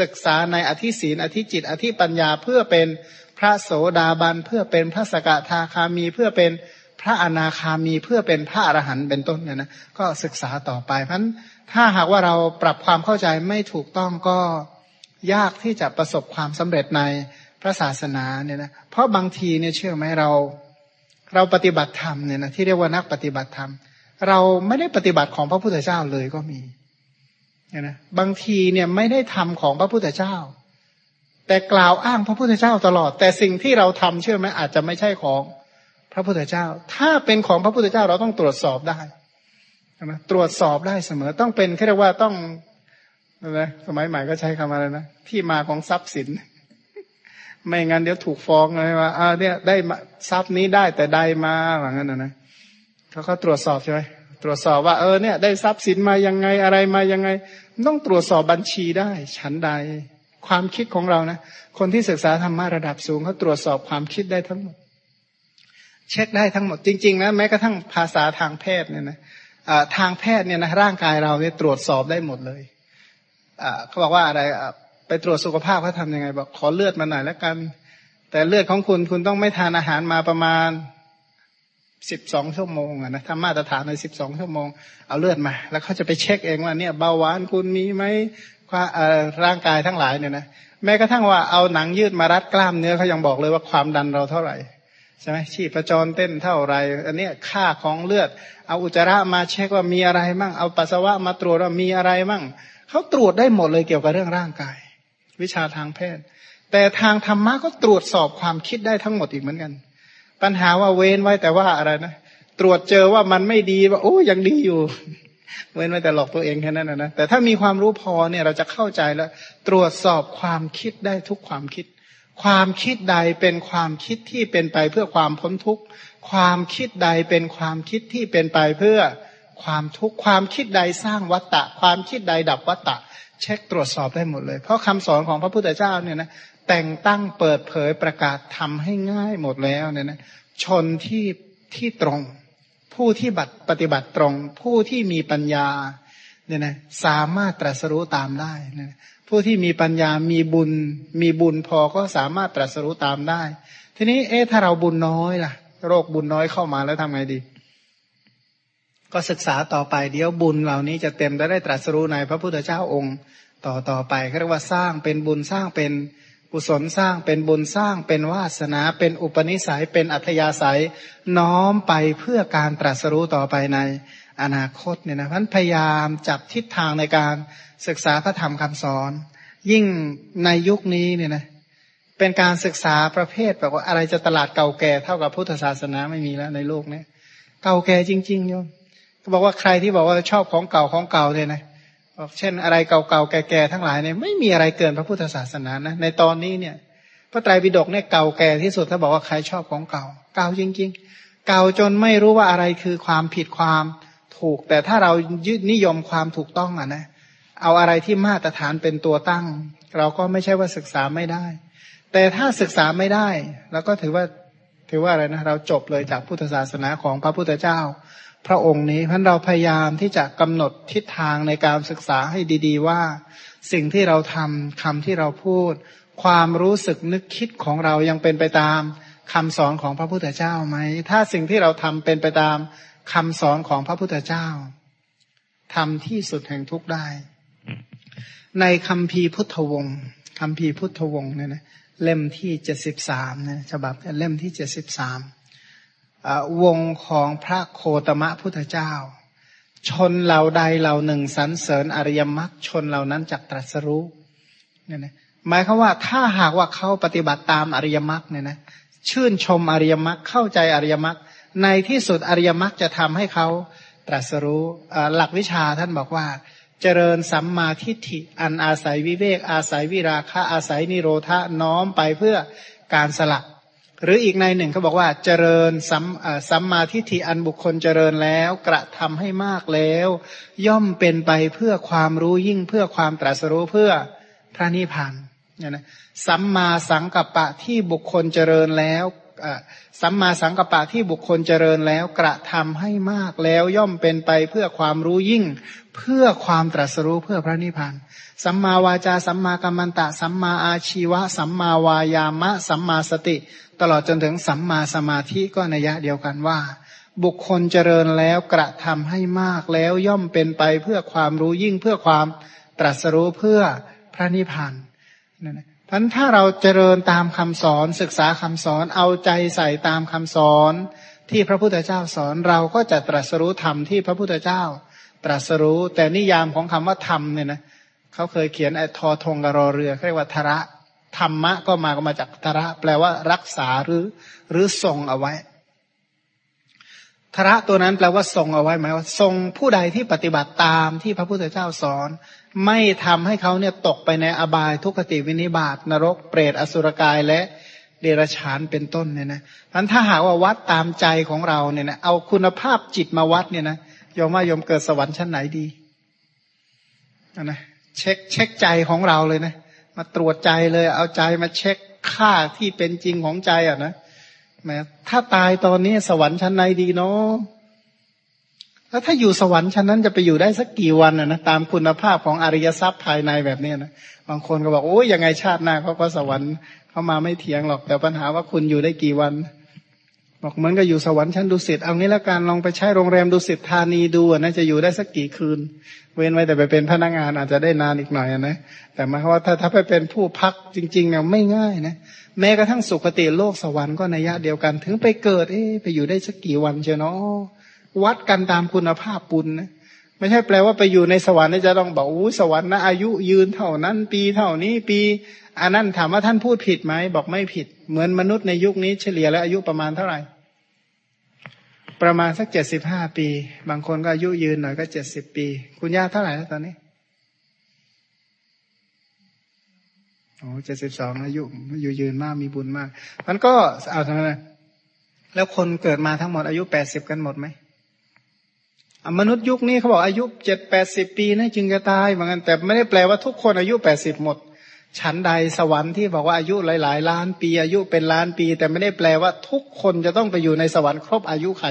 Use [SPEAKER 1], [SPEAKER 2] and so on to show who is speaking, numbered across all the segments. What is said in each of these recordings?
[SPEAKER 1] ศึกษาในอธิศีลอธิจิต อธิปัญญาเพื่อเป็นพระโสดาบันเพื่อเป็นพระสกทาคามี เพื่อเป็นพระอนาคามีเพื่อเป็นพระอรหันต์เป็นต้นเนี่ยนะก็ศึกษาต่อไปเพราะฉะนั้นถ้าหากว่าเราปรับความเข้าใจไม่ถูกต้องก็ยากที่จะประสบความสำเร็จในพระศาสนาเนี่ยนะเพราะบางทีเนี่ยเชื่อไหมเรา เราปฏิบัติธรรมเนี่ยนะที่เรียกว่านักปฏิบัติธรรม เราไม่ได้ปฏิบัติของพระพุทธเจ้าเลยก็มี เนี่ยนะบางทีเนี่ยไม่ได้ทำของพระพุทธเจ้า แต่กล่าวอ้างพระพุทธเจ้าตลอด แต่สิ่งที่เราทำเชื่อไหมอาจจะไม่ใช่ของพระพุทธเจ้า ถ้าเป็นของพระพุทธเจ้าเราต้องตรวจสอบได้นะตรวจสอบได้เสมอต้องเป็นเรียกว่าต้องนะสมัยใหม่ก็ใช้คำอะไรนะที่มาของทรัพย์สิน ไม่งั้นเดี๋ยวถูกฟ้องเลยว่าอ่าเนี่ยได้ทรัพย์นี้ได้แต่ใดมาอย่างนั้นนะนะเขาก็ตรวจสอบใช่ไหม ตรวจสอบว่าเออเนี่ยได้ทรัพย์สินมายังไงอะไรมายังไง ต้องตรวจสอบบัญชีได้ฉันใด ความคิดของเรานะคนที่ศึกษาธรรมะระดับสูงเขาตรวจสอบความคิดได้ทั้งหมด เช็คได้ทั้งหมดจริงๆนะแม้กระทั่งภาษาทางแพทย์เนี่ยนะทางแพทย์เนี่ยนะร่างกายเราเนี่ยตรวจสอบได้หมดเลยเขาบอกว่าอะไรไปตรวจสุขภาพเขาทำยังไงบอกขอเลือดมาหน่อยแล้วกัน แต่เลือดของคุณคุณต้องไม่ทานอาหารมาประมาณ สิบสองชั่วโมงนะทำมาตรฐานในสิบสองชั่วโมง เอาเลือดมา แล้วเขาจะไปเช็คเองว่าเนี่ยเบาหวานคุณมีไหมร่างกายทั้งหลายเนี่ยนะแม้กระทั่งว่าเอาหนังยืดมารัดกล้ามเนื้อเขายังบอกเลยว่าความดันเราเท่าไหร่ใช่ไหมชีพจรเต้นเท่าไหร่อันนี้ค่าของเลือด เอาอุจจาระมาเช็คว่ามีอะไรมั่งเอาปัสสาวะมาตรวจว่ามีอะไรมั่งเขาตรวจได้หมดเลยเกี่ยวกับเรื่องร่างกาย วิชาทางแพทย์ แต่ทางธรรมะก็ตรวจสอบความคิดได้ทั้งหมดอีกเหมือนกัน ปัญหาว่าเว้นไว้แต่ว่าอะไรนะตรวจเจอว่ามันไม่ดีว่าโอ้ยังดีอยู่ เว้นไว้แต่หลอกตัวเองแค่นั้นนะแต่ถ้ามีความรู้พอเนี่ยเราจะเข้าใจแล้ว ตรวจสอบความคิดได้ทุกความคิด ความคิดใดเป็นความคิดที่เป็นไปเพื่อความพ้นทุกข์ความคิดใดเป็นความคิดที่เป็นไปเพื่อความทุกข์ความคิดใดสร้างวัตตะ ความคิดใดดับวัตตะ เช็คตรวจสอบได้หมดเลย เพราะคำสอนของพระพุทธเจ้าเนี่ยนะแต่งตั้งเปิดเผยประกาศทำให้ง่ายหมดแล้วเนี่ยนะ ชนที่ที่ตรง ผู้ที่บัตปฏิบัติตรง ผู้ที่มีปัญญาเนี่ยนะสามารถตรัสรู้ตามได้นะผู้ที่มีปัญญามีบุญ มีบุญพอก็สามารถตรัสรู้ตามได้ ทีนี้เอ๊ะถ้าเราบุญน้อยล่ะ โรคบุญน้อยเข้ามาแล้วทำไงดี ก็ศึกษาต่อไปเดี๋ยวบุญเหล่านี้จะเต็มได้ตรัสรู้ในพระพุทธเจ้าองค์ ต่อต่อไปเรียกว่าสร้างเป็นบุญสร้างเป็น กุศลสร้างเป็นบุญสร้างเป็นวาสนา เป็นอุปนิสัยเป็นอัธยาศัย น้อมไปเพื่อการตรัสรู้ต่อไปในอนาคตเนี่ยนะพันพยายามจับทิศทางในการศึกษาพระธรรมคำสอน ยิ่งในยุคนี้เนี่ยนะเป็นการศึกษาประเภทแบบว่าอะไรจะตลาดเก่าแก่เท่ากับพุทธศาสนาไม่มีแล้วในโลกนี้เก่าแก่จริงๆโยมเขาบอกว่าใครที่บอกว่าชอบของเก่าของเก่าเนี่ยนะเบอกเช่นอะไรเก่าๆแก่ๆทั้งหลายเนี่ยไม่มีอะไรเกินพระพุทธศาสนานะในตอนนี้เนี่ย พระไตรปิฎกเนี่ยเก่าแก่ที่สุดถ้าบอกว่าใครชอบของเก่า เก่าจริง ๆ เก่าจนไม่รู้ว่าอะไรคือความผิดความถูก แต่ถ้าเรายึดนิยมความถูกต้องอะนะ เอาอะไรที่มาตรฐานเป็นตัวตั้ง เราก็ไม่ใช่ว่าศึกษาไม่ได้ แต่ถ้าศึกษาไม่ได้เราก็ถือว่าถือว่าอะไรนะเราจบเลยจากพุทธศาสนาของพระพุทธเจ้า พระองค์นี้พันเราพยายามที่จะกำหนดทิศทางในการศึกษาให้ดี ๆ ว่า สิ่งที่เราทำคำที่เราพูด ความรู้สึกนึกคิดของเรายังเป็นไปตามคำสอนของพระพุทธเจ้าไหม ถ้าสิ่งที่เราทำเป็นไปตามคำสอนของพระพุทธเจ้าทำที่สุดแห่งทุกได้ ในคำพีพุทธวงศ์คำพีพุทธวงศ์เนี่ยนะเล่มที่เจ็ดสิบสามนะฉบับเล่มที่เจ็ดสิบสาม วงของพระโคตมะพุทธเจ้า ชนเหล่าใดเหล่าหนึ่งสรรเสริญอริยมรรคชนเหล่านั้นจักตรัสรู้เนี่ยนะหมายคือว่าถ้าหากว่าเขาปฏิบัติตามอริยมรรคเนี่ยนะชื่นชมอริยมรรคเข้าใจอริยมรรคในที่สุดอริยมรรคจะทำให้เขาตรัสรู้หลักวิชาท่านบอกว่า เจริญสัมมาทิฏฐิอันอาศัยวิเวกอาศัยวิราคะอาศัยนิโรธาน้อมไปเพื่อการสละ หรืออีกในหนึ่งเขาบอกว่าเจริญสัมสัมมาทิฏฐิอันบุคคลเจริญแล้วกระทำให้มากแล้ว ย่อมเป็นไปเพื่อความรู้ยิ่งเพื่อความตรัสรู้เพื่อพระนิพพานเนี่ยนะสัมมาสังกัปปะที่บุคคลเจริญแล้วสัมมาสังกัปปะที่บุคคลเจริญแล้วกระทำให้มากแล้วย่อมเป็นไปเพื่อความรู้ยิ่ง เพื่อความตรัสรู้เพื่อพระนิพพานสัมมาวาจาสัมมากัมมันตะ สัมมาอาชีวะ สัมมาวายามะ สัมมาสติ ตลอดจนถึงสัมมาสมาธิก็นัยะเดียวกันว่า บุคคลเจริญแล้วกระทำให้มากแล้วย่อมเป็นไปเพื่อความรู้ยิ่งเพื่อความตรัสรู้เพื่อพระนิพพานนั่นพันถ้าเราเจริญตามคำสอนศึกษาคำสอนเอาใจใส่ตามคำสอน ที่พระพุทธเจ้าสอนเราก็จะตรัสรู้ธรรมที่พระพุทธเจ้า ตรัสรู้แต่นิยามของคำว่าธรรมเนี่ยนะเขาเคยเขียนไอ้ทอทงกรอเรือเรียกว่าทระ ธรรมะก็มาก็มาจากทระ แปลว่ารักษาหรือหรือทรงเอาไว้ทระตัวนั้นแปลว่าทรงเอาไว้หมายว่าทรงผู้ใดที่ปฏิบัติตามที่พระพุทธเจ้าสอน ไม่ทำให้เขาเนี่ยตกไปในอบายทุกขติวินิบาตนรกเปรตอสุรกายและเดรัจฉานเป็นต้นเนี่ยนะพันถ้าหากว่าวัดตามใจของเราเนี่ยนะเอาคุณภาพจิตมาวัดเนี่ยนะยอมว่ายอมเกิดสวรรค์ชั้นไหนดีนะเช็คเช็คใจของเราเลยนะ มาตรวจใจเลย เอาใจมาเช็คค่าที่เป็นจริงของใจอะนะแม้ถ้าตายตอนนี้สวรรค์ชั้นไหนดีเนาะแล้วถ้าอยู่สวรรค์ชั้นนั้นจะไปอยู่ได้สักกี่วันอะนะตามคุณภาพของอริยทรัพย์ภายในแบบนี้นะบางคนก็บอกโอ้ยยังไงชาติหน้าเขาก็สวรรค์เขามาไม่เถียงหรอกแต่ปัญหาว่าคุณอยู่ได้กี่วัน บอกเหมือนกับอยู่สวรรค์ชั้นดุสิตเอางี้ล้วกันลองไปใช้โรงแรมดุสิตธานีดูนะจะอยู่ได้สักกี่คืน เว้นไว้แต่ไปเป็นพนักงานอาจจะได้นานอีกหน่อยนะแต่หมายความว่าถ้าถ้าไปเป็นผู้พักจริงๆเนี่ยไม่ง่ายนะแม้กระทั่งสุคติโลกสวรรค์ก็ในยะเดียวกัน ถึงไปเกิดเอ๊ไปอยู่ได้สักกี่วันเชียวเนาะวัดกันตามคุณภาพปุญนะไม่ใช่แปลว่าไปอยู่ในสวรรค์จะต้องบอกอู้สวรรค์นะอายุยืนเท่านั้น ปีเท่านี้ปีอันนั้นถามว่าท่านพูดผิดไหมบอกไม่ผิด เหมือนมนุษย์ในยุคนี้เฉลี่ยแล้วอายุประมาณเท่าไหร่ ประมาณสักเจ็ดสิบห้าปี บางคนก็อายุยืนหน่อยก็เจ็ดสิบปี คุณย่าเท่าไหร่แล้วตอนนี้โอ้เจ็ดสิบสองอายุอายุยืนมากมีบุญมากมันก็เอาทำไมแล้วคนเกิดมาทั้งหมดอายุแปดสิบกันหมดไหมมนุษย์ยุคนี้เขาบอกอายุเจ็ดแปดสิบปีนะจึงจะตายเหมือนกันแต่ไม่ได้แปลว่าทุกคนอายุแปดสิบหมด ชั้นใดสวรรค์ที่บอกว่าอายุหลาย ๆ ล้านปี อายุเป็นล้านปี แต่ไม่ได้แปลว่าทุกคนจะต้องไปอยู่ในสวรรค์ครบอายุไข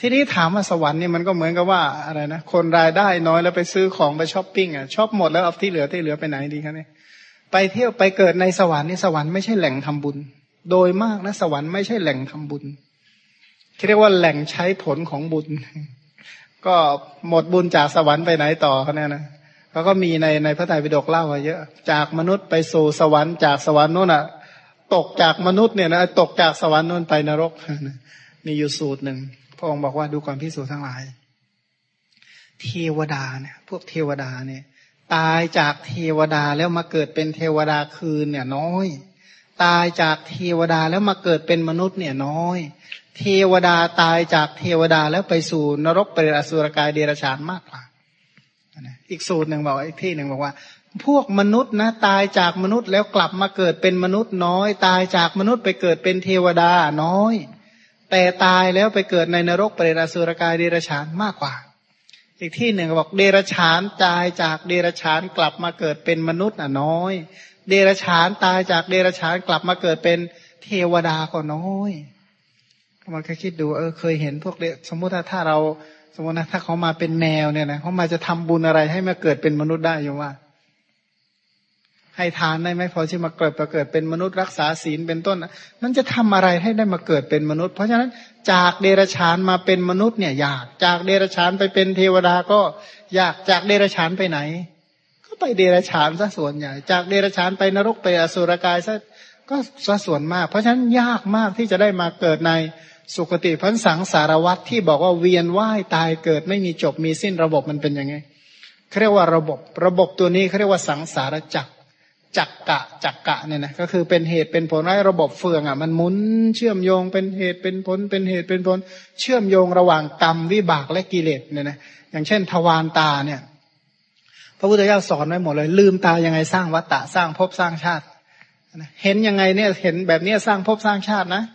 [SPEAKER 1] ทีนี้ถามว่าสวรรค์นี่มันก็เหมือนกับว่าอะไรนะคนรายได้น้อยแล้วไปซื้อของไปช้อปปิ้งอะชอบหมดแล้วเอาที่เหลือที่เหลือไปไหนดีครับเนี่ยไปเที่ยวไปเกิดในสวรรค์นี่สวรรค์ไม่ใช่แหล่งทำบุญ โดยมากนะสวรรค์ไม่ใช่แหล่งทำบุญที่เรียกว่าแหล่งใช้ผลของบุญ ก็หมดบุญจากสวรรค์ไปไหนต่อเขาเนี่ยนะ เขาก็มีในในพระไตรปิฎกเล่าไว้เยอะ จากมนุษย์ไปสู่สวรรค์จากสวรรค์นู้นอะ ตกจากมนุษย์เนี่ยนะตกจากสวรรค์นู้นไปนรก มีอยู่สูตรหนึ่งพระองค์บอกว่าดูความพิสูจน์ทั้งหลาย เทวดาเนี่ยพวกเทวดาเนี่ย ตายจากเทวดาแล้วมาเกิดเป็นเทวดาคืนเนี่ยน้อย ตายจากเทวดาแล้วมาเกิดเป็นมนุษย์เนี่ยน้อย เทวดาตายจากเทวดาแล้วไปสู่นรกเปรตอสุรกายเดรัจฉานมากกว่า อีกสูตรหนึ่งบอกอีกที่หนึ่งบอกว่า พวกมนุษย์นะตายจากมนุษย์แล้วกลับมาเกิดเป็นมนุษย์น้อย ตายจากมนุษย์ไปเกิดเป็นเทวดาน้อย แต่ตายแล้วไปเกิดในนรกเปรตอสุรกายเดรัจฉานมากกว่า อีกที่หนึ่งบอกเดรัจฉานตายจากเดรัจฉานกลับมาเกิดเป็นมนุษย์อะน้อย เดรัจฉานตายจากเดรัจฉานกลับมาเกิดเป็นเทวดาก็น้อยมันแค่คิดดูเออเคยเห็นพวกสมมติถ้าเรา สมมตินะถ้าเขามาเป็นแมวเนี่ยนะเขามาจะทำบุญอะไรให้มาเกิดเป็นมนุษย์ได้ยังว่า ให้ทานได้ไหมพอที่มาเกิดมาเกิดเป็นมนุษย์รักษาศีลเป็นต้น มันจะทำอะไรให้ได้มาเกิดเป็นมนุษย์ เพราะฉะนั้นจากเดรัจฉานมาเป็นมนุษย์เนี่ยยากจากเดรัจฉานไปเป็นเทวดาก็ยากจากเดรัจฉานไปไหน ก็ไปเดรัจฉานซะส่วนใหญ่ จากเดรัจฉานไปนรกไปอสุรกายซะก็ซะส่วนมาก เพราะฉะนั้นยากมากที่จะได้มาเกิดใน สุคติพันสังสารวัตที่บอกว่าเวียนว่ายตายเกิดไม่มีจบมีสิ้นระบบมันเป็นยังไงเขาเรียกว่าระบบระบบตัวนี้เขาเรียกว่าสังสารจักจักกะจักกะเนี่ยนะก็คือเป็นเหตุเป็นผลให้ระบบเฟืองอะมันหมุนเชื่อมโยงเป็นเหตุเป็นผลเป็นเหตุเป็นผล เชื่อมโยงระหว่างกรรมวิบากและกิเลสเนี่ยนะอย่างเช่น ทวารตาเนี่ย พระพุทธเจ้าสอนไว้หมดเลย ลืมตายังไงสร้างวัตตะสร้างภพสร้างชาติเห็นยังไงเนี่ยเห็นแบบนี้สร้างภพสร้างชาตินะเ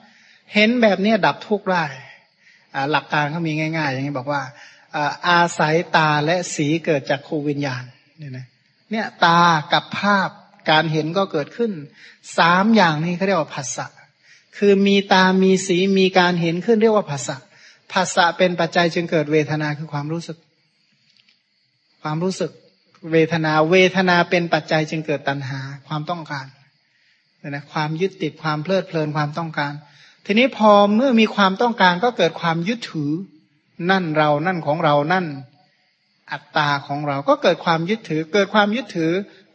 [SPEAKER 1] เห็นแบบนี้ดับทุกข์ได้หลักการเขามีง่าย ๆ อย่างนี้บอกว่าอาศัยตาและสีเกิดจากครูวิญญาณเนี่ยนะเนี่ยตากับภาพการเห็นก็เกิดขึ้นสามอย่างนี้เขาเรียกว่าผัสสะคือมีตามีสีมีการเห็นขึ้นเรียกว่าภาษาภาษาเป็นปัจจัยจึงเกิดเวทนาคือความรู้สึก ความรู้สึกเวทนาเวทนาเป็นปัจจัยจึงเกิดตัณหาความต้องการนะความยึดติดความเพลิดเพลินความต้องการ ทีนี้พอเมื่อมีความต้องการก็เกิดความยึดถือ นั่นเรานั่นของเรานั่น อัตตาของเราก็เกิดความยึดถือ เกิดความยึดถือ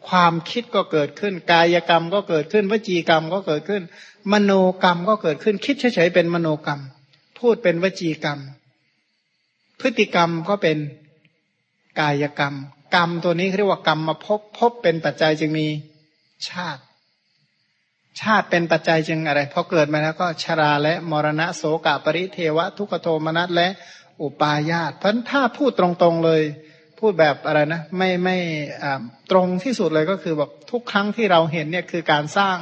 [SPEAKER 1] ความคิดก็เกิดขึ้น กายกรรมก็เกิดขึ้น วจีกรรมก็เกิดขึ้น มโนกรรมก็เกิดขึ้น คิดเฉยๆเป็นมโนกรรม พูดเป็นวจีกรรม พฤติกรรมก็เป็นกายกรรม กรรมตัวนี้เรียกว่ากรรมมาพบพบเป็นปัจจัยจึงมีชาติ ชาติเป็นปัจจัยจึงอะไรพอเกิดมาแล้วก็ชราและมรณะโสกปริเทวะ ทุกโทมนัสและอุปาญาตเพราะถ้าพูดตรงๆเลย พูดแบบอะไรนะ ไม่ไม่ตรงที่สุดเลยก็คือแบบทุกครั้งที่เราเห็นเนี่ยคือการสร้าง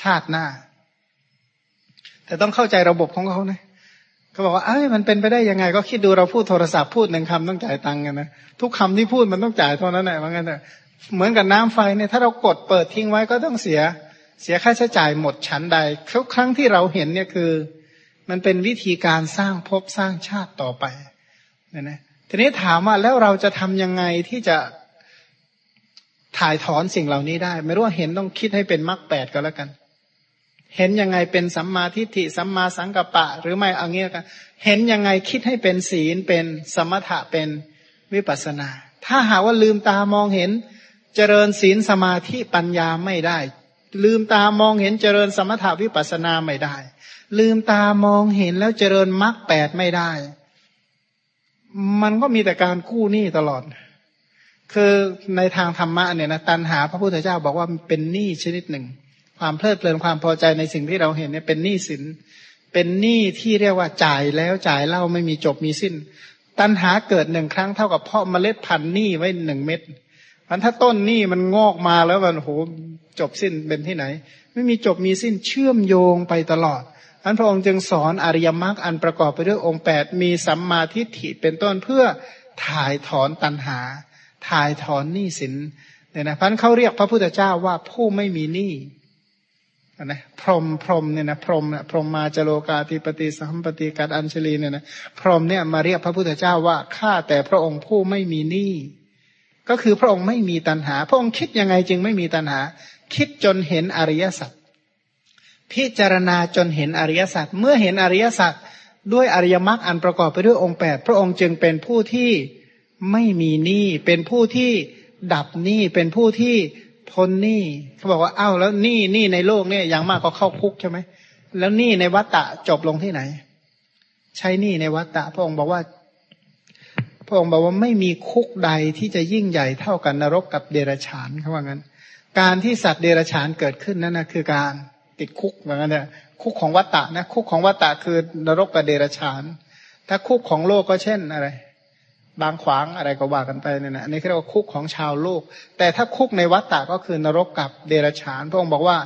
[SPEAKER 1] ชาติหน้า แต่ต้องเข้าใจระบบของเขานะเขาบอกว่าเอ้ยมันเป็นไปได้ยังไง ก็คิดดูเราพูดโทรศัพท์พูดหนึ่งคำต้องจ่ายตังค์กันนะทุกคำที่พูดมันต้องจ่ายเท่านั้นแหละเหมือนกันเหมือนกับน้ำไฟเนี่ยถ้าเรากดเปิดทิ้งไว้ก็ต้องเสีย เสียค่าใช้จ่ายหมดชั้นใดทุกครั้งที่เราเห็นเนี่ยคือ มันเป็นวิธีการสร้างภพสร้างชาติต่อไปนี่นะทีนี้ถามว่าแล้วเราจะทำยังไงที่จะถ่ายถอนสิ่งเหล่านี้ได้ ไม่รู้ว่าเห็นต้องคิดให้เป็นมรรคแปดก็แล้วกัน เห็นยังไงเป็นสัมมาทิฏฐิสัมมาสังกัปปะ หรือไม่เอางี้กันเห็นยังไงคิดให้เป็นศีลเป็นสมถะเป็นวิปัสนา ถ้าหาว่าลืมตามองเห็น เจริญศีลสมาธิปัญญาไม่ได้ ลืมตามองเห็นเจริญสมถาวิปัสนาไม่ได้ ลืมตามองเห็นแล้วเจริญมรรคแปดไม่ได้ มันก็มีแต่การกู้หนี้ตลอด คือในทางธรรมะเนี่ยนะตันหาพระพุทธเจ้าบอกว่าเป็นหนี้ชนิดหนึ่ง ความเพลิดเพลินความพอใจในสิ่งที่เราเห็นเนี่ยเป็นหนี้สิน เป็นหนี้ที่เรียกว่าจ่ายแล้วจ่ายเล่าไม่มีจบมีสิ้น ตันหาเกิดหนึ่งครั้งเท่ากับเพาะเมล็ดพันธุ์หนี้ไว้หนึ่งเม็ด มันถ้าต้นนี้มันงอกมาแล้วมันโหจบสิ้นเป็นที่ไหน ไม่มีจบมีสิ้นเชื่อมโยงไปตลอดอันพระองค์จึงสอนอริยมรรคอันประกอบไปด้วยองค์แปดมีสัมมาทิฏฐิเป็นต้นเพื่อถ่ายถอนตัณหา ถ่ายถอนหนี้สินเนี่ยนะพันเขาเรียกพระพุทธเจ้าว่าผู้ไม่มีหนี้นะพรหมพรหมเนี่ยนะพรหมนะพรหมมาจโลกาธิปติสัมปติกัดอัญชลีเนี่ยนะพรหมเนี่ยมาเรียกพระพุทธเจ้าว่าข้าแต่พระองค์ผู้ไม่มีหนี้ ก็คือพระองค์ไม่มีตัณหา พระองค์คิดยังไงจึงไม่มีตัณหา คิดจนเห็นอริยสัจพิจารณาจนเห็นอริยสัจเมื่อเห็นอริยสัจด้วยอริยมรรคอันประกอบไปด้วยองค์แปดพระองค์จึงเป็นผู้ที่ไม่มีหนี้เป็นผู้ที่ดับหนี้เป็นผู้ที่พ้นหนี้เขาบอกว่าอ้าวแล้วหนี้หนี้ในโลกเนี่ยอย่างมากก็เข้าคุกใช่ไหมแล้วหนี้ในวัฏฏะจบลงที่ไหน ใช้หนี้ในวัฏฏะพระองค์บอกว่า พระองค์บอกว่าไม่มีคุกใดที่จะยิ่งใหญ่เท่ากันนรกกับเดรัจฉานเขาว่างั้น การที่สัตว์เดรัจฉานเกิดขึ้นนั่นนะคือการติดคุกเหมือนกันเนี่ยคุกของวัตตะนะคุกของวัตตะคือนรกกับเดรัจฉาน ถ้าคุกของโลกก็เช่นอะไร บางขวางอะไรก็ว่ากันไปเนี่ยนะนี่เรียกว่าคุกของชาวโลก แต่ถ้าคุกในวัตตะก็คือนรกกับเดรัจฉาน พระองค์บอกว่า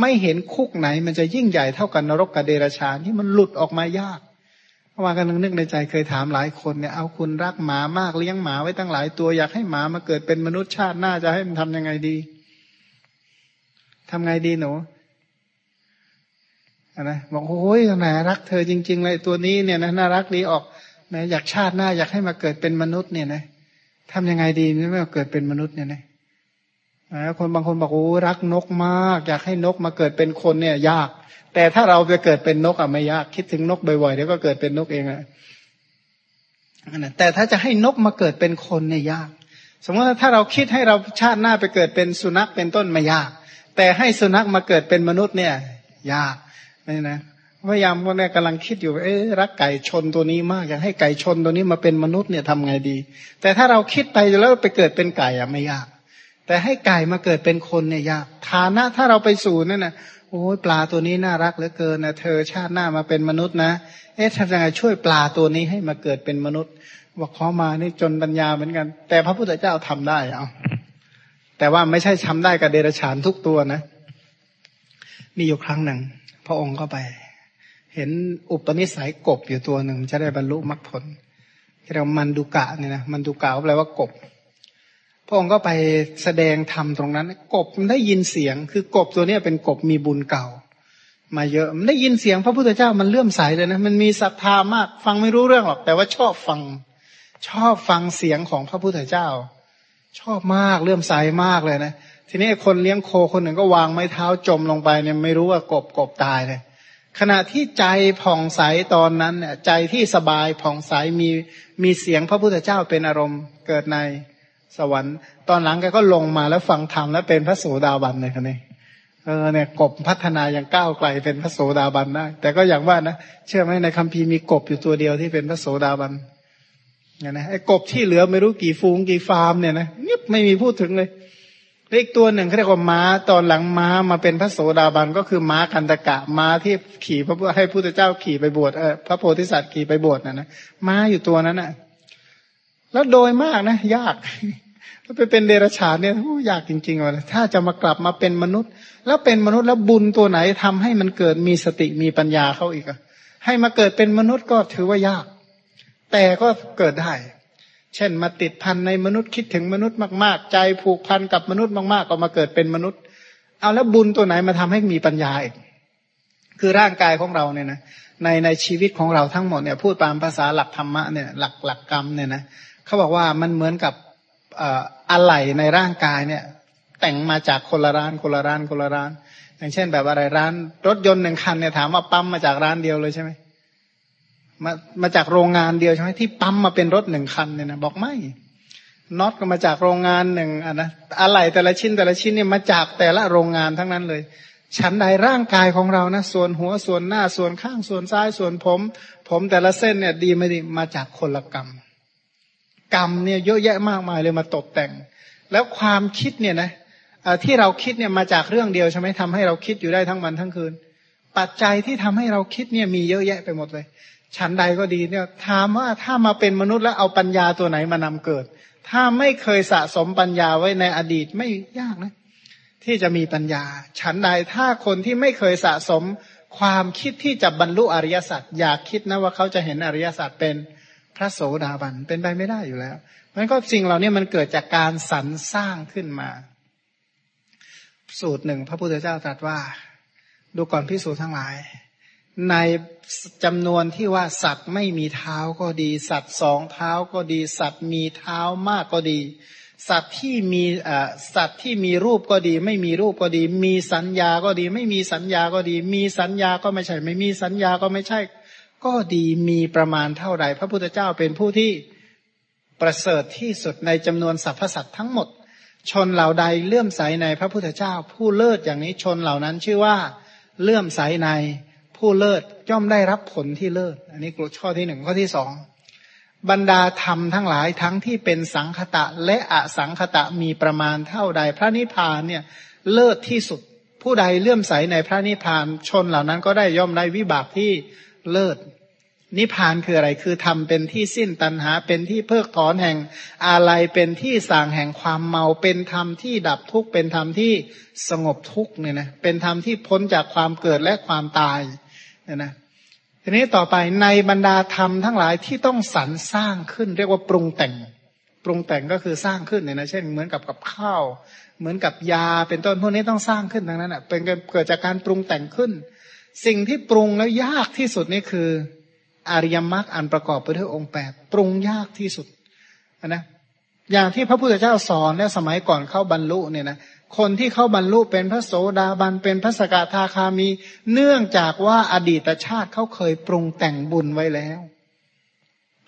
[SPEAKER 1] ไม่เห็นคุกไหนมันจะยิ่งใหญ่เท่ากันนรกกับเดรัจฉานที่มันหลุดออกมายาก ว่ากันนึกในใจเคยถามหลายคนเนี่ยเอาคุณรักหมามากเลี้ยงหมาไว้ตั้งหลายตัวอยากให้หมามาเกิดเป็นมนุษย์ชาติหน้าจะให้มันทำยังไงดีทำไงดีหนูนะบอกโอ้ยแหมรักเธอจริง ๆ เลยตัวนี้เนี่ยนะน่ารักดีออกแม้อยากชาติหน้าอยากให้มาเกิดเป็นมนุษย์เนี่ยนะทำยังไงดีไม่มาเกิดเป็นมนุษย์เนี่ยนะ คนบางคนบอกโอ้รักนกมาก อยากให้นกมาเกิดเป็นคนเนี่ยยาก แต่ถ้าเราไปเกิดเป็นนกอะไม่ยาก คิดถึงนกบ่อยๆเดี๋ยวก็เกิดเป็นนกเองอะแต่ถ้าจะให้นกมาเกิดเป็นคนเนี่ยยาก สมมติถ้าเราคิดให้เราชาติหน้าไปเกิดเป็นสุนัขเป็นต้นไม่ยาก แต่ให้สุนัขมาเกิดเป็นมนุษย์เนี่ย ยากนี่นะพยายามว่าเนี่ยกำลังคิดอยู่เอ๊รักไก่ชนตัวนี้มากอยากให้ไก่ชนตัวนี้มาเป็นมนุษย์เนี่ยทำไงดี แต่ถ้าเราคิดไปแล้วไปเกิดเป็นไก่อะไม่ยาก แต่ให้ไก่มาเกิดเป็นคนเนี่ยยากฐานะถ้าเราไปสู่นั่นนะโอ้ยปลาตัวนี้น่ารักเหลือเกินนะเธอชาติหน้ามาเป็นมนุษย์นะ เอ๊ะทำยังไงช่วยปลาตัวนี้ให้มาเกิดเป็นมนุษย์บอกขอมานี่จนปัญญาเหมือนกัน แต่พระพุทธเจ้าทำได้เอาแต่ว่าไม่ใช่ทาได้กับเดรัจฉานทุกตัวนะ มีอยู่ครั้งหนึ่ง พระองค์ก็ไป เห็นอุปนิสัยกบอยู่ตัวหนึ่งจะได้บรรลุมรรคผลที่เรามันดุกะเนี่ยนะมันดุกะแปลว่ากบ พระองค์ก็ไปแสดงธรรมตรงนั้น กบมันได้ยินเสียง คือกบตัวนี้เป็นกบมีบุญเก่า มาเยอะได้ยินเสียงพระพุทธเจ้ามันเลื่อมใสเลยนะมันมีศรัทธามาก ฟังไม่รู้เรื่องหรอก แต่ว่าชอบฟัง ชอบฟังเสียงของพระพุทธเจ้า ชอบมากเลื่อมใสมากเลยนะทีนี้คนเลี้ยงโคคนหนึ่งก็วางไม้เท้าจมลงไปเนี่ยไม่รู้ว่ากบกบตายเลยขณะที่ใจผ่องใสตอนนั้นเนี่ยใจที่สบายผ่องใสมีมีเสียงพระพุทธเจ้าเป็นอารมณ์เกิดใน สวรรค์ตอนหลังแกก็ลงมาแล้วฟังธรรมแล้วเป็นพระโสดาบันเลยคนนี้เออเนี่ยกบพัฒนาอย่างก้าวไกลเป็นพระโสดาบันได้แต่ก็อย่างว่านะเชื่อไหมในคัมภีร์มีกบอยู่ตัวเดียวที่เป็นพระโสดาบันเนี่ยนะไอ้กบที่เหลือไม่รู้กี่ฟูงกี่ฟาร์มเนี่ยนะเงียบไม่มีพูดถึงเลยเลขตัวหนึ่งเขาเรียกว่าม้าตอนหลังม้ามาเป็นพระโสดาบันก็คือม้ากันตะกะม้าที่ขี่พระให้พุทธเจ้าขี่ไปบวชเออพระโพธิสัตว์ขี่ไปบวชนะนะม้าอยู่ตัวนั้นนะ่ะแล้วโดยมากนะ ยาก ถ้าไปเป็นเดรัจฉานเนี่ยยากจริงๆเลยถ้าจะมากลับมาเป็นมนุษย์ แล้วเป็นมนุษย์แล้วบุญตัวไหนทำให้มันเกิดมีสติมีปัญญาเข้าอีกอะให้มาเกิดเป็นมนุษย์ก็ถือว่ายาก แต่ก็เกิดได้ เช่นมาติดพันในมนุษย์คิดถึงมนุษย์มาก ๆ ใจผูกพันกับมนุษย์มากๆ ก็มาเกิดเป็นมนุษย์ เอาแล้วบุญตัวไหนมาทำให้มีปัญญาอีกคือร่างกายของเราเนี่ยนะในในชีวิตของเราทั้งหมดเนี่ยพูดตามภาษาหลักธรรมะเนี่ยหลักหลักกรรมเนี่ยนะเขาบอกว่ามันเหมือนกับ อะไหล่ในร่างกายเนี่ย แต่งมาจากคนละร้านคนละร้านคนละร้าน อย่างเช่น แบบอะไรร้าน รถยนต์หนึ่งคันเนี่ยถามว่าปั๊มมาจากร้านเดียวเลยใช่ไหมมามาจากโรงงานเดียวใช่ไหมที่ปั๊มมาเป็นรถหนึ่งคันเนี่ยนะบอกไม่น็อตก็มาจากโรงงานหนึ่งอะนะอะไหล่แต่ละชิ้นแต่ละชิ้นเนี่ยมาจากแต่ละโรงงานทั้งนั้นเลยชั้นใดร่างกายของเรานะส่วนหัวส่วนหน้าส่วนข้างส่วนซ้ายส่วนผม ผมแต่ละเส้นเนี่ยดีไม่ดีมาจากคนละกรรม กรรมเนี่ยเยอะแยะมากมายเลยมาตกแต่ง แล้วความคิดเนี่ยนะที่เราคิดเนี่ยมาจากเรื่องเดียวใช่ไหมทำให้เราคิดอยู่ได้ทั้งวันทั้งคืน ปัจจัยที่ทำให้เราคิดเนี่ยมีเยอะแยะไปหมดเลยชั้นใดก็ดีเนี่ยถามว่าถ้ามาเป็นมนุษย์แล้วเอาปัญญาตัวไหนมานำเกิด ถ้าไม่เคยสะสมปัญญาไว้ในอดีตไม่ยากนะ ที่จะมีปัญญาชั้นใดถ้าคนที่ไม่เคยสะสมความคิดที่จะบรรลุอริยสัจอยากคิดนะว่าเขาจะเห็นอริยสัจเป็น พระโสดาบันเป็นไปไม่ได้อยู่แล้วมันก็สิ่งเหล่านี้มันเกิดจากการสรรสร้างขึ้นมา สูตรหนึ่งพระพุทธเจ้าตรัสว่า ดูก่อนพิสูจน์ทั้งหลาย ในจำนวนที่ว่าสัตว์ไม่มีเท้าก็ดี สัตว์สองเท้าก็ดี สัตว์มีเท้ามากก็ดี สัตว์ที่มีสัตว์ที่มีรูปก็ดี ไม่มีรูปก็ดี มีสัญญาก็ดี ไม่มีสัญญาก็ดี มีสัญญาก็ไม่ใช่ ไม่มีสัญญาก็ไม่ใช่ ก็ดีมีประมาณเท่าไหร่ พระพุทธเจ้าเป็นผู้ที่ประเสริฐที่สุดในจำนวนสรรพสัตว์ทั้งหมด ชนเหล่าใดเลื่อมใสในพระพุทธเจ้า ผู้เลิศอย่างนี้ชนเหล่านั้นชื่อว่าเลื่อมใสในผู้เลิศย่อมได้รับผลที่เลิศ อันนี้กลุ่ข้อที่หนึ่งข้อที่สองบรรดาธรรมทั้งหลายทั้งที่เป็นสังคตะและอสังคตะมีประมาณเท่าใด พระนิพพานเนี่ยเลิศที่สุด ผู้ใดเลื่อมใสในพระนิพพานชนเหล่านั้นก็ได้ย่อมได้วิบากที่เลิศ นิพพานคืออะไรคือทำเป็นที่สิ้นตัณหา เป็นที่เพิกถอนแห่งอะไรเป็นที่สางแห่งความเมา เป็นธรรมที่ดับทุกข์เป็นธรรมที่สงบทุกข์เนี่ยนะเป็นธรรมที่พ้นจากความเกิดและความตายเนี่ยนะทีนี้ต่อไปในบรรดาธรรมทั้งหลายที่ต้องสรรสร้างขึ้น เรียกว่าปรุงแต่ง ปรุงแต่งก็คือสร้างขึ้นเนี่ยนะเช่น เหมือนกับกับข้าว เหมือนกับยาเป็นต้นพวกนี้ต้องสร้างขึ้นดังนั้นอะเป็นเกิดจากการปรุงแต่งขึ้น สิ่งที่ปรุงแล้วยากที่สุดนี่คือ อริยมรรคอันประกอบไปด้วยองค์แปดปรุงยากที่สุดนะอย่างที่พระพุทธเจ้าสอนเนี่ยสมัยก่อนเข้าบรรลุเนี่ยนะคนที่เข้าบรรลุเป็นพระโสดาบันเป็นพระสกทาคามี เนื่องจากว่าอดีตชาติเขาเคยปรุงแต่งบุญไว้แล้ว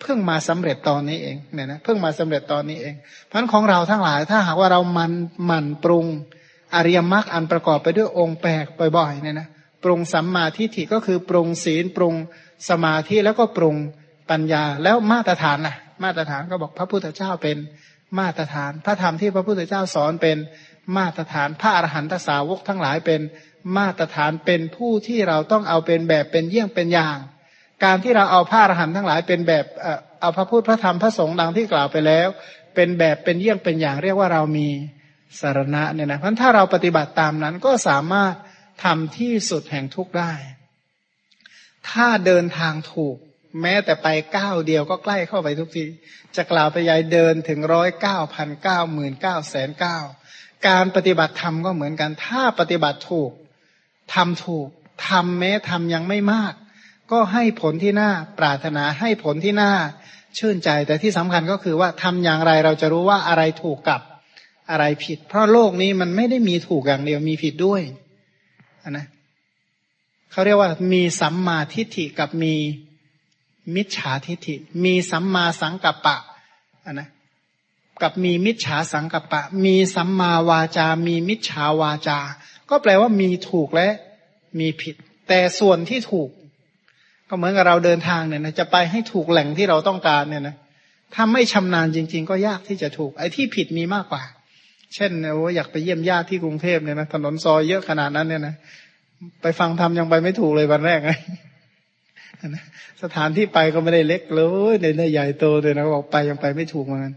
[SPEAKER 1] เพิ่งมาสำเร็จตอนนี้เองเนี่ยนะเพิ่งมาสำเร็จตอนนี้เองพันของเราทั้งหลายถ้าหากว่าเรามันมันปรุงอริยมรรคอันประกอบไปด้วยองค์แปดบ่อยๆเนี่ยนะ ปรุงสัมมาทิฏฐิก็คือปรุงศีลปรุงสมาธิแล้วก็ปรุงปัญญาแล้วมาตรฐานนะมาตรฐานก็บอกพระพุทธเจ้าเป็นมาตรฐาน พระธรรมที่พระพุทธเจ้าสอนเป็นมาตรฐาน พระอรหันตสาวกทั้งหลายเป็นมาตรฐานเป็นผู้ที่เราต้องเอาเป็นแบบเป็นเยี่ยงเป็นอย่าง การที่เราเอาพระอรหันต์ทั้งหลายเป็นแบบเอาพระพุทธพระธรรมพระสงฆ์ดังที่กล่าวไปแล้ว เป็นแบบเป็นเยี่ยงเป็นอย่างเรียกว่าเรามีสารณะเนี่ยนะเพราะถ้าเราปฏิบัติตามนั้นก็สามารถ ทำที่สุดแห่งทุกได้ ถ้าเดินทางถูก แม้แต่ไปก้าวเดียวก็ใกล้เข้าไปทุกที จะกล่าวไปยายเดินถึงร้อยเก้าพันเก้าหมื่นเก้าแสนเก้าการปฏิบัติธรรมก็เหมือนกัน ถ้าปฏิบัติถูกทำถูกททำแม้ทำยังไม่มาก ก็ให้ผลที่น่าปรารถนาให้ผลที่น่าชื่นใจ แต่ที่สำคัญก็คือว่าทำอย่างไรเราจะรู้ว่าอะไรถูกกับอะไรผิด เพราะโลกนี้มันไม่ได้มีถูกอย่างเดียวมีผิดด้วย นะเขาเรียกว่ามีสัมมาทิฏฐิกับมีมิจฉาทิฏฐิ มีสัมมาสังกัปปะนะกับมีมิจฉาสังกัปปะ มีสัมมาวาจา มีมิจฉาวาจา ก็แปลว่ามีถูกและมีผิด แต่ส่วนที่ถูก ก็เหมือนกับเราเดินทางเนี่ยนะจะไปให้ถูกแหล่งที่เราต้องการเนี่ยนะถ้าไม่ชำนาญจริง ๆ ก็ยากที่จะถูก ไอ้ที่ผิดมีมากกว่า เช่นโอ้อยากไปเยี่ยมญาติที่กรุงเทพเนี่ยนะถนนซอยเยอะขนาดนั้นเนี่ยนะไปฟังธรรมยังไปไม่ถูกเลยวันแรกไงสถานที่ไปก็ไม่ได้เล็กเลยในใหญ่โตเลยนะบอกไปยังไปไม่ถูกเหมือนกัน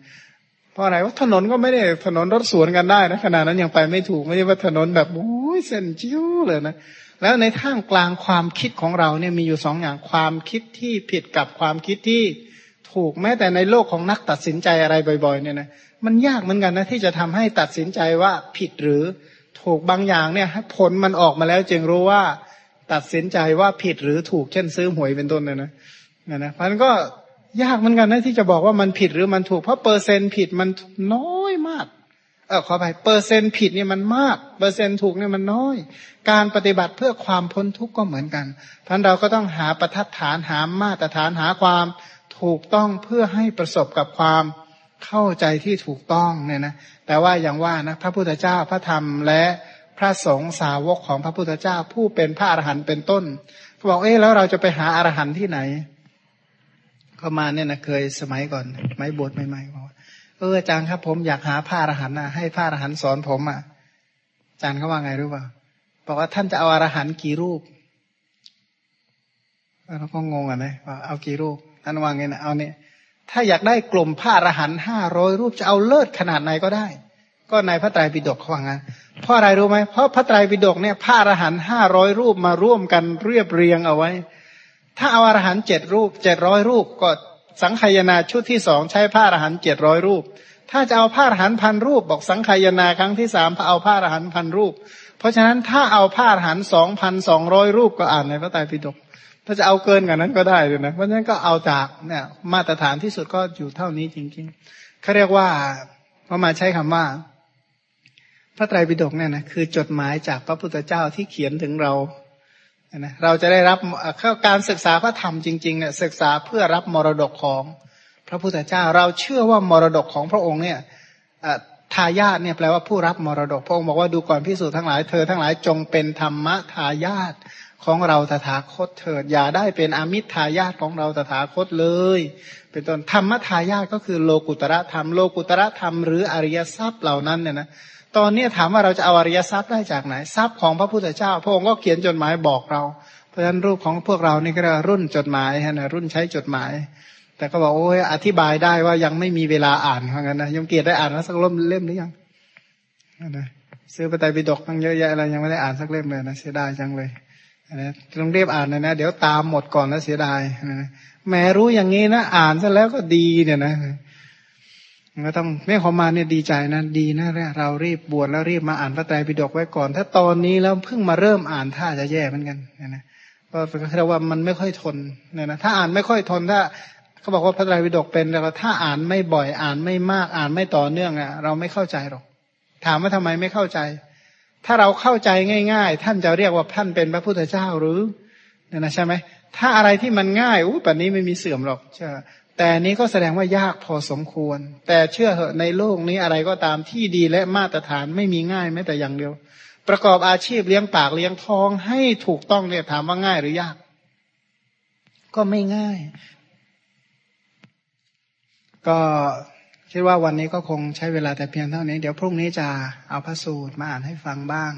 [SPEAKER 1] เพราะอะไรว่าถนนก็ไม่ได้ถนนรถสวนกันได้นะขนาดนั้นยังไปไม่ถูกไม่ใช่ว่าถนนแบบโอ้ยเส้นจิ้วเลยนะแล้วในท่ามกลางความคิดของเราเนี่ยมีอยู่สองอย่างความคิดที่ผิดกับความคิดที่ถูกแม้แต่ในโลกของนักตัดสินใจอะไรบ่อย ๆ เนี่ยนะ มันยากเหมือนกันนะที่จะทำให้ตัดสินใจว่าผิดหรือถูกบางอย่างเนี่ยผลมันออกมาแล้วจึงรู้ว่าตัดสินใจว่าผิดหรือถูกเช่นซื้อหวยเป็นต้นเนี่ยนะนะนะมันก็ยากเหมือนกันนะที่จะบอกว่ามันผิดหรือมันถูกเพราะเปอร์เซ็นต์ผิดมันน้อยมากเออขอไปเปอร์เซ็นต์ผิดเนี่ยมันมากเปอร์เซ็นต์ถูกเนี่ยมันน้อย การปฏิบัติเพื่อความพ้นทุกข์ก็เหมือนกันท่านเราก็ต้องหาประทัดฐานหามาตรฐานหาความถูกต้องเพื่อให้ประสบกับความ เข้าใจที่ถูกต้องเนี่ยนะแต่ว่าอย่างว่านะพระพุทธเจ้าพระธรรมและพระสงฆ์สาวกของพระพุทธเจ้า ผู้เป็นพระอรหันต์เป็นต้นเขาบอกเอ๊ะแล้วเราจะไปหาอรหันต์ที่ไหน ก็มาเนี่ยนะเคยสมัยก่อนไม่บวชใหม่ๆบอกเอออาจารย์ครับ ผมอยากหาพระอรหันต์นะให้พระอรหันต์สอนผมอะอาจารย์เขาว่าไงรู้ป่าบอกว่าท่านจะเอาอรหันต์กี่รูปเราก็งงอะนะว่าเอากี่รูปท่านว่าไงนะเอาเนี่ย ถ้าอยากได้กลุ่มพระอรหันห้าร้อยรูปจะเอาเลิศขนาดไหนก็ได้ ก็ในพระไตรปิฎกเขาว่างั้นเพราะอะไรรู้ไหมเพราะพระไตรปิฎกเนี่ยพระอรหันห้าร้อยรูปมาร่วมกันเรียบเรียงเอาไว้ ถ้าเอาอรหันเจ็ดรูปเจ็ดร้อยรูปก็สังขยนาชุดที่สองใช้พระอรหันเจ็ดร้อยรูป ถ้าจะเอาพระอรหันพันรูป บอกสังขยนาครั้งที่สามเอาพระอรหันพันรูป เพราะฉะนั้นถ้าเอาพระอรหันสองพันสองร้อยรูปก็อ่านในพระไตรปิฎก ถ้าจะเอาเกินกว่านั้นก็ได้เลยนะเพราะฉะนั้นก็เอาจากเนี่ยมาตรฐานที่สุดก็อยู่เท่านี้จริงๆเขาเรียกว่าพอมาใช้คำว่า พระไตรปิฎกเนี่ยนะคือจดหมายจากพระพุทธเจ้าที่เขียนถึงเรานะเราจะได้รับเข้าการศึกษาพระธรรมจริงๆเนี่ยศึกษาเพื่อรับมรดกของพระพุทธเจ้า เราเชื่อว่ามรดกของพระองค์เนี่ยทายาทเนี่ยแปลว่าผู้รับมรดกพระองค์บอกว่าดูก่อนพิสูจน์ทั้งหลายเธอทั้งหลายจงเป็นธรรมทายาท ของเราตถาคตเถิด อย่าได้เป็นอมิตรทายาทของเราตถาคตเลย เป็นต้นธรรมทายาทก็คือโลกุตระธรรมโลกุตระธรรมหรืออริยทรัพย์เหล่านั้นเนี่ยนะตอนนี้ถามว่าเราจะเอาอริยทรัพย์ได้จากไหนทรัพย์ของพระพุทธเจ้า พระองค์ก็เขียนจดหมายบอกเรา เพราะฉะนั้นรูปของพวกเรานี่ก็เรารุ่นจดหมายนะรุ่นใช้จดหมาย แต่ก็บอกโอ้ยอธิบายได้ว่ายังไม่มีเวลาอ่านเพราะงั้นนะยมเกียรติได้อ่านแล้วสักเล่มเล่มหรือยังนะซื้อปไตยปิฎกตั้งเยอะแยะอะไรยังไม่ได้อ่านสักเล่มเลยนะเสียดายจังเลย นะต้องเรียบอ่านนะนะเดี๋ยวตามหมดก่อนแล้วเสียดายนะแม้รู้อย่างนี้นะอ่านซะแล้วก็ดีเนี่ยนะก็ต้องแม่ขอมาเนี่ยดีใจนะดีนะเรารีบบวชแล้วรีบมาอ่านพระไตรปิฎกไว้ก่อน ถ้าตอนนี้แล้วเพิ่งมาเริ่มอ่านท่าจะแย่เหมือนกันนะนะเพราะเราว่ามันไม่ค่อยทนเนี่ยนะถ้าอ่านไม่ค่อยทนถ้าเขาบอกว่าพระไตรปิฎกเป็นแล้วถ้าอ่านไม่บ่อยอ่านไม่มากอ่านไม่ต่อเนื่องอะเราไม่เข้าใจหรอก ถามว่าทำไมไม่เข้าใจ ถ้าเราเข้าใจง่าย ๆ ท่านจะเรียกว่าท่านเป็นพระพุทธเจ้าหรือเนี่ยนะใช่ไหมถ้าอะไรที่มันง่ายอู้แบบนี้ไม่มีเสื่อมหรอกใช่แต่นี้ก็แสดงว่ายากพอสมควร แต่เชื่อเหอะในโลกนี้อะไรก็ตามที่ดีและมาตรฐานไม่มีง่ายแม้แต่อย่างเดียว ประกอบอาชีพเลี้ยงปากเลี้ยงท้องให้ถูกต้องเนี่ยถามว่าง่ายหรือยาก ก็ไม่ง่าย ก็ คิดว่าวันนี้ก็คงใช้เวลาแต่เพียงเท่านี้ เดี๋ยวพรุ่งนี้จะเอาพระสูตรมาอ่านให้ฟังบ้าง